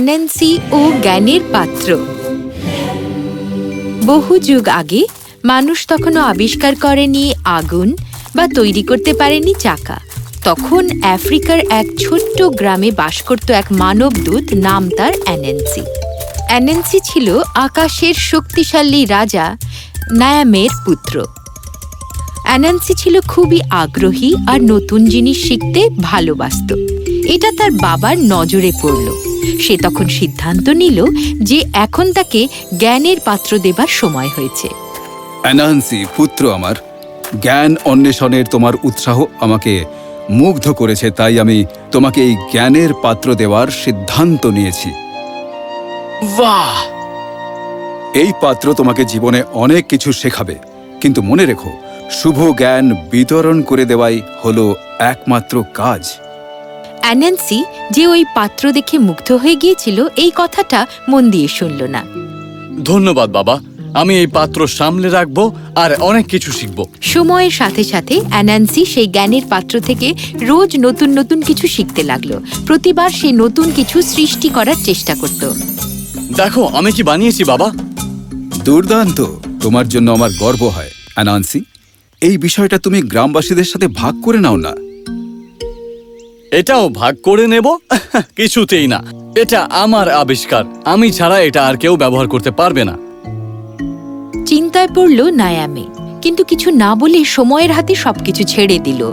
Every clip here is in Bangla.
অ্যানান্সি ও জ্ঞানের পাত্র। বহু যুগ আগে মানুষ তখনও আবিষ্কার করেনি আগুন বা তৈরি করতে পারেনি চাকা। তখন আফ্রিকার এক ছোট্ট গ্রামে বাস করত এক মানবদূত, নাম তার অ্যানেন্সি অ্যানেন্সি ছিল আকাশের শক্তিশালী রাজা নায়ামের পুত্র। অ্যানান্সি ছিল খুবই আগ্রহী আর নতুন জিনিস শিখতে ভালোবাসত। এটা তার বাবার নজরে পড়ল। সে তখন সিদ্ধান্ত নিল যে এখন তাকে জ্ঞানের পাত্র দেবার সময় হয়েছে। পুত্র আমার জ্ঞান অন্বেষণের তোমার উৎসাহ আমাকে মুগ্ধ করেছে তাই আমি তোমাকে এই জ্ঞানের পাত্র দেওয়ার সিদ্ধান্ত নিয়েছি। বাহ! এই পাত্র তোমাকে জীবনে অনেক কিছু শেখাবে কিন্তু মনে রেখো শুভ জ্ঞান বিতরণ করে দেওয়াই হলো একমাত্র কাজ। অ্যানান্সি যে ওই পাত্র দেখে মুগ্ধ হয়ে গিয়েছিল এই কথাটা মন দিয়ে শুনল না। ধন্যবাদ বাবা। আমি এই পাত্র সামলে রাখব আর অনেক কিছু শিখব। সময়ের সাথে সাথে অ্যানান্সি সেই জ্ঞানের পাত্র থেকে রোজ নতুন নতুন কিছু শিখতে লাগল। প্রতিবার সে নতুন কিছু সৃষ্টি করার চেষ্টা করত। দেখো আমি কি বানিয়েছি বাবা? দুর্দান্ত। তোমার জন্য আমার গর্ব হয় অ্যানান্সি। এই বিষয়টা তুমি গ্রামবাসীদের সাথে ভাগ করে নাও না। এটাও ভাগ করে নেব? কিছুতেই না। এটা আমার আবিষ্কার। আমি ছাড়া এটা আর কেউ ব্যবহার করতে পারবে না। চিন্তায় পড়ল নায়ামে কিন্তু কিছু না বলে সময়ের হাতে সবকিছু ছেড়ে দিল।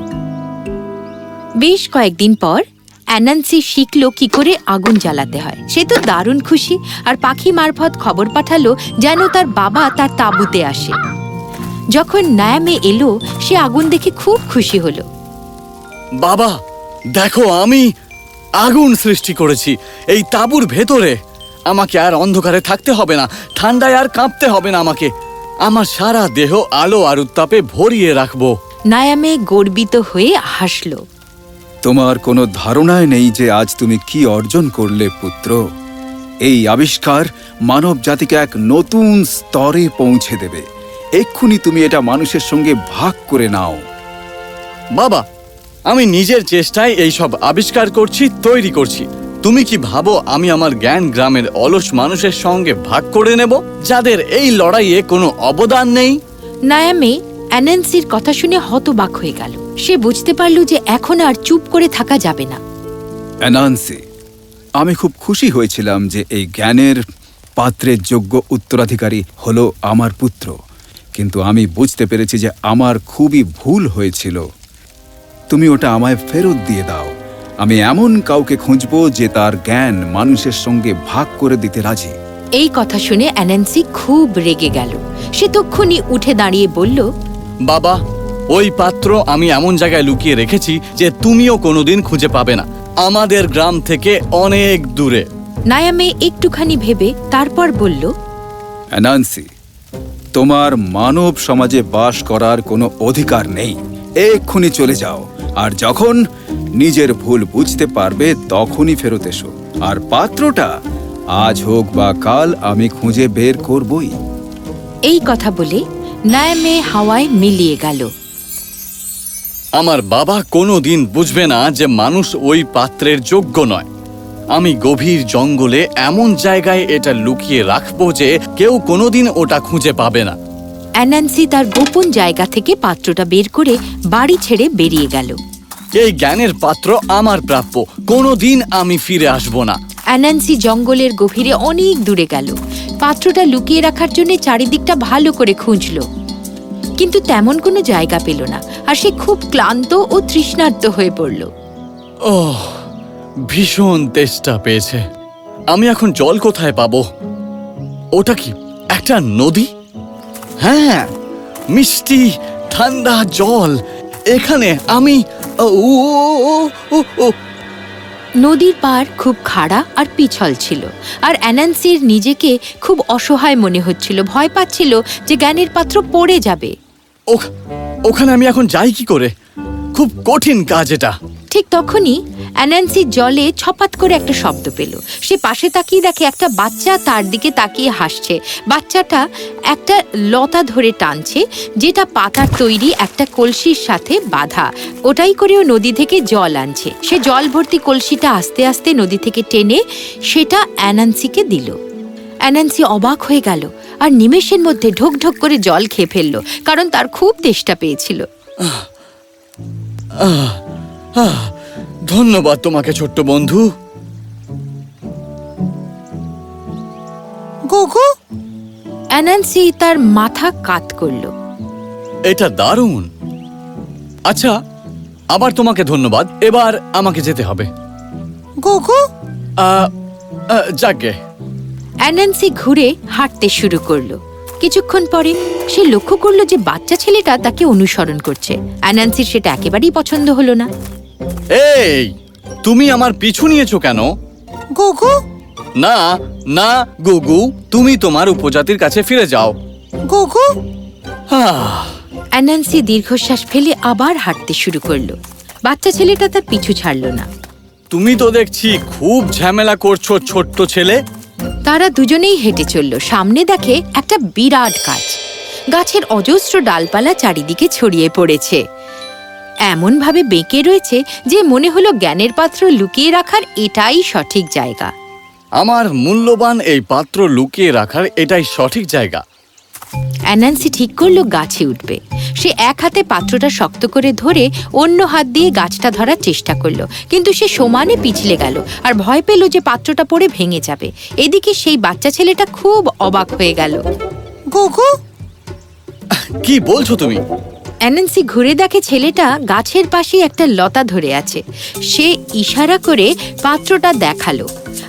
বেশ কয়েকদিন পর অ্যানান্সি শিখল কি করে আগুন জ্বালাতে হয়। সে তো দারুণ খুশি আর পাখি মারফত খবর পাঠালো যেন তার বাবা তার তাঁবুতে আসে। যখন নায়ামে এলো সে আগুন দেখে খুব খুশি হলো। বাবা দেখো আমি আগুন সৃষ্টি করেছি। এই তাঁবুর ভেতরে আমাকে আর অন্ধকারে থাকতে হবে না ঠান্ডায় আর কাঁপতে হবে না আমাকে। আমার সারা দেহ আলো আর উত্তাপে ভরিয়ে রাখব। নায়ামে গর্বিত হয়ে হাসল। তোমার কোনো ধারণায় নেই যে আজ তুমি কি অর্জন করলে পুত্র। এই আবিষ্কার মানব জাতিকে এক নতুন স্তরে পৌঁছে দেবে। এক্ষুনি তুমি এটা মানুষের সঙ্গে ভাগ করে নাও। বাবা আমি নিজের চেষ্টায় এই সব আবিষ্কার করছি তৈরি করছি। তুমি কি ভাবো আমি আমার জ্ঞান গ্রামের অলস মানুষের সঙ্গে ভাগ করে নেব? যাদের এই লড়াইয়ে কোনো অবদান নেই। নায়ামে অ্যানান্সির কথা শুনে হতবাক হয়ে গেল। সে বুঝতে পারল যে এখন আর চুপ করে থাকা যাবে না। অ্যানান্সি আমি খুব খুশি হয়েছিলাম যে এই জ্ঞানের পাত্রের যোগ্য উত্তরাধিকারী হলো আমার পুত্র। কিন্তু আমি বুঝতে পেরেছি যে আমার খুবই ভুল হয়েছিল। তুমি ওটা আমায় ফেরত দিয়ে দাও। আমি এমন কাউকে খুঁজব যে তার জ্ঞান মানুষের সঙ্গে ভাগ করে দিতে রাজি। এই কথা শুনে অ্যানান্সি খুব রেগে গেল। সে তক্ষুনি উঠে দাঁড়িয়ে বলল বাবা ওই পাত্র আমি এমন জায়গায় লুকিয়ে রেখেছি যে তুমিও কোনোদিন খুঁজে পাবে না। আমাদের গ্রাম থেকে অনেক দূরে। নায়ামে একটুখানি ভেবে তারপর বলল অ্যানান্সি তোমার মানব সমাজে বাস করার কোনো অধিকার নেই। এক্ষুনি চলে যাও। আর যখন নিজের ভুল বুঝতে পারবে তখনই ফেরত এসো। আর পাত্রটা আজ হোক বা কাল আমি খুঁজে বের করবই। এই কথা বলে নায়ামে হাওয়ায় মিলিয়ে গেল। আমার বাবা কোনো দিন বুঝবে না যে মানুষ ওই পাত্রের যোগ্য নয়। আমি গভীর জঙ্গলে এমন জায়গায় এটা লুকিয়ে রাখব যে কেউ কোনোদিন ওটা খুঁজে পাবে না। অ্যানান্সি তার গোপন জায়গা থেকে পাত্রটা বের করে বাড়ি ছেড়ে বেরিয়ে গেল। এই জ্ঞানের পাত্র আমার প্রাপ্য। কোনোদিন আমি ফিরে আসব না। অ্যানান্সি জঙ্গলের গভীরে অনেক দূরে গেল। পাত্রটা লুকিয়ে রাখার জন্য চারিদিকটা ভালো করে খুঁজল। কিন্তু তেমন কোনো জায়গা পেল না আর সে খুব ক্লান্ত ও তৃষ্ণার্ত হয়ে পড়ল। ওহ ভীষণ তেষ্টা পেয়েছে। আমি এখন জল কোথায় পাবো? ওটা কি একটা নদী? হ্যাঁ মিষ্টি ঠান্ডা জল এখানে আমি নদীর পাড় খুব খাড়া আর পিছল ছিল আর অ্যানান্সির নিজেকে খুব অসহায় মনে হচ্ছিল ভয় পাচ্ছিল যে জ্ঞানের পাত্র পড়ে যাবে। ওখ- ওখানে আমি এখন যাই কি করে? খুব কঠিন কাজ এটা। ঠিক তখনই অ্যানান্সি জলে ছপাত করে একটা শব্দ পেল। সে পাশে তাকিয়ে দেখে একটা বাচ্চা তার দিকে তাকিয়ে হাসছে। বাচ্চাটা একটা লতা ধরে টানছে যেটা পাতার তৈরি একটা কলসির সাথে বাঁধা। ওটাই করেও নদী থেকে জল আনছে। সে জল ভর্তি কলসিটা আস্তে আস্তে নদী থেকে টেনে সেটা অ্যানান্সিকে দিল। অ্যানান্সি অবাক হয়ে গেল আর নিমেষের মধ্যে ঢোক ঢোক করে জল খেয়ে ফেলল কারণ তার খুব তেষ্টা পেয়েছিল। আহ, ধন্যবাদ তোমাকে ছোট্ট বন্ধু। গুগু অ্যানান্সি তার মাথা কাত করল। এটা দারুণ। আচ্ছা আবার তোমাকে ধন্যবাদ। এবার আমাকে যেতে হবে। গুগু? অ্যানান্সি ঘুরে হাঁটতে শুরু করল। কিছুক্ষণ পরে সে লক্ষ্য করল যে বাচ্চা ছেলেটা তাকে অনুসরণ করছে। অ্যানান্সির সেটা একেবারেই পছন্দ হলো না। এই তুমি আমার পিছু নিয়েছো কেন? গুগু? না না গুগু তুমি তোমার উপজাতির কাছে ফিরে যাও। গুগু? অ্যানান্সি দীর্ঘশ্বাস ফেলে আবার হাঁটতে শুরু করল। বাচ্চা ছেলেটা তার পিছু ছাড়লো না। তুমি তো দেখছি খুব ঝামেলা করছ ছোট্ট ছেলে। তারা দুজনেই হেঁটে চলল। সামনে দেখে একটা বিরাট গাছ। গাছের অজস্র ডালপালা চারিদিকে ছড়িয়ে পড়েছে। এমন ভাবে বেঁকে রয়েছে যে মনে হলো জ্ঞানের পাত্র লুকিয়ে রাখার এটাই সঠিক জায়গা। আমার মূল্যবান এই পাত্র লুকিয়ে রাখার এটাই সঠিক জায়গা। অ্যানান্সি ঠিক করল গাছে উঠবে। সে এক হাতে পাত্রটা শক্ত করে ধরে অন্য হাত দিয়ে গাছটা ধরার চেষ্টা করল। কিন্তু সে সমানে পিছলে গেল আর ভয় পেল যে পাত্রটা পড়ে ভেঙে যাবে। এদিকে সেই বাচ্চা ছেলেটা খুব অবাক হয়ে গেল। গুগু? কি বলছো তুমি? অ্যানান্সি ঘুরে দেখে ছেলেটা গাছের পাশে একটা লতা ধরে আছে। সে ইশারা করে পাত্রটা দেখাল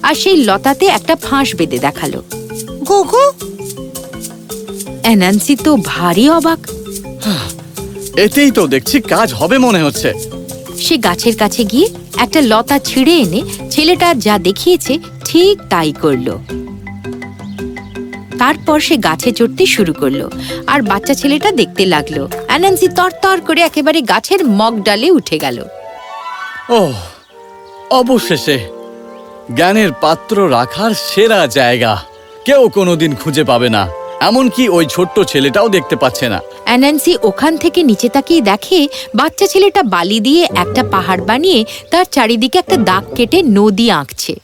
আর সেই লতাতে একটা ফাঁস বেঁধে দেখাল। গুগু অ্যানান্সি তো ভারী অবাক। এতেই তো দেখছি কাজ হবে মনে হচ্ছে। সে গাছের কাছে গিয়ে একটা লতা ছিঁড়ে এনে ছেলেটা যা দেখিয়েছে ঠিক তাই করল। তারপর সে গাছে চড়তে শুরু করল। আর বাচ্চা ছেলেটা দেখতে লাগল। অ্যানান্সি তরতর করে একেবারে গাছের মগ ডালে উঠে গেল। ওহ অবশেষে জ্ঞানের পাত্র রাখার সেরা জায়গা। কেউ কোনোদিন খুঁজে পাবে না। এমনকি ওই ছোট্ট ছেলেটাও দেখতে পাচ্ছে না। অ্যানান্সি ওখান থেকে নিচে তাকিয়ে দেখে বাচ্চা ছেলেটা বালি দিয়ে একটা পাহাড় বানিয়ে তার চারিদিকে একটা দাগ কেটে নদী আঁকছে।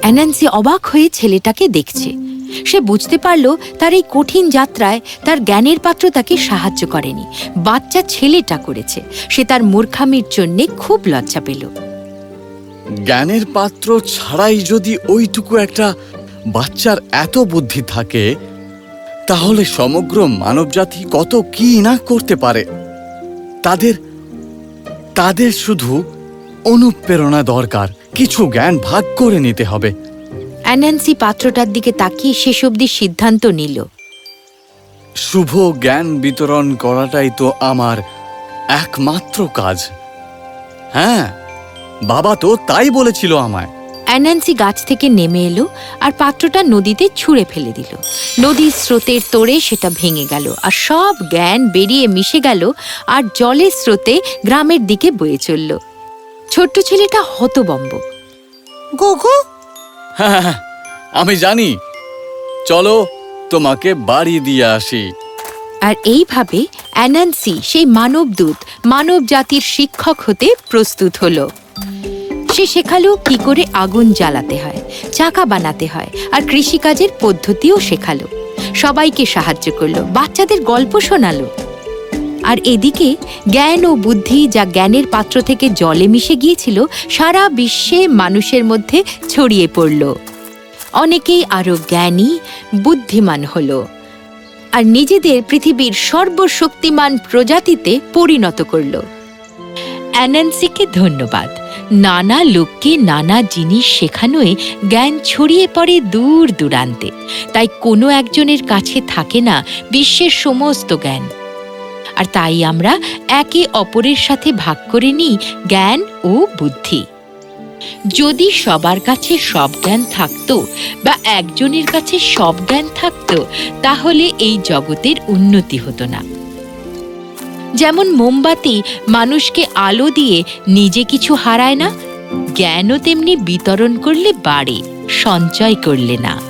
অ্যানান্সি অবাক হয়ে ছেলেটাকে দেখছে। সে বুঝতে পারল তার এই কঠিন যাত্রায় তার জ্ঞানের পাত্র তাকে সাহায্য করেনি। বাচ্চা ছেলেটা করেছে। সে তার মূর্খামির জন্যে খুব লজ্জা পেল। জ্ঞানের পাত্র ছাড়াই যদি ওইটুকু একটা বাচ্চার এত বুদ্ধি থাকে, তাহলে সমগ্র মানবজাতি কত কি না করতে পারে? তাদের তাদের শুধু অনুপ্রেরণা দরকার। কিছু জ্ঞান ভাগ করে নিতে হবে। অ্যানান্সি পাত্রটার দিকে তাকিয়ে শেষ অবধি সিদ্ধান্ত নিল। শুভ জ্ঞান বিতরণ করাটাই তো আমার একমাত্র কাজ। হ্যাঁ বাবা তো তাই বলেছিল আমায়। অ্যানান্সি গাছ থেকে নেমে এলো আর পাত্রটা নদীতে ছুঁড়ে ফেলে দিল। নদীর স্রোতের তোড়ে সেটা ভেঙে গেল আর সব জ্ঞান বেরিয়ে মিশে গেল আর জলের স্রোতে গ্রামের দিকে বয়ে চলল। ছোট্ট ছেলেটা হতবম্ব। গুগু হ্যাঁ হ্যাঁ, আমি জানি। চলো তোমাকে বাড়ি দিয়ে আসি। আর এইভাবে অ্যানান্সি সেই মানবদূত মানব জাতির শিক্ষক হতে প্রস্তুত হলো। সে শেখালো কি করে আগুন জ্বালাতে হয় চাকা বানাতে হয় আর কৃষিকাজের পদ্ধতিও শেখালো। সবাইকে সাহায্য করল বাচ্চাদের গল্প শোনালো। আর এদিকে জ্ঞান ও বুদ্ধি যা জ্ঞানের পাত্র থেকে জলে মিশে গিয়েছিল, সারা বিশ্বে মানুষের মধ্যে ছড়িয়ে পড়ল। অনেকেই আরও জ্ঞানী, বুদ্ধিমান হল। আর নিজেদের পৃথিবীর সর্বশক্তিমান প্রজাতিতে পরিণত করল। অ্যানান্সিকে ধন্যবাদ। নানা লোককে নানা জিনিস শেখানোয় জ্ঞান ছড়িয়ে পড়ে দূর দূরান্তে। তাই কোনো একজনের কাছে থাকে না বিশ্বের সমস্ত জ্ঞান। আর তাই আমরা একে অপরের সাথে ভাগ করে নিই জ্ঞান ও বুদ্ধি। যদি সবার কাছে সব জ্ঞান থাকতো বা একজনের কাছে সব জ্ঞান থাকতো, তাহলে এই জগতের উন্নতি হতো না। যেমন মোমবাতি মানুষকে আলো দিয়ে নিজে কিছু হারায় না, জ্ঞানও তেমনি বিতরণ করলে বাড়ে, সঞ্চয় করলে না।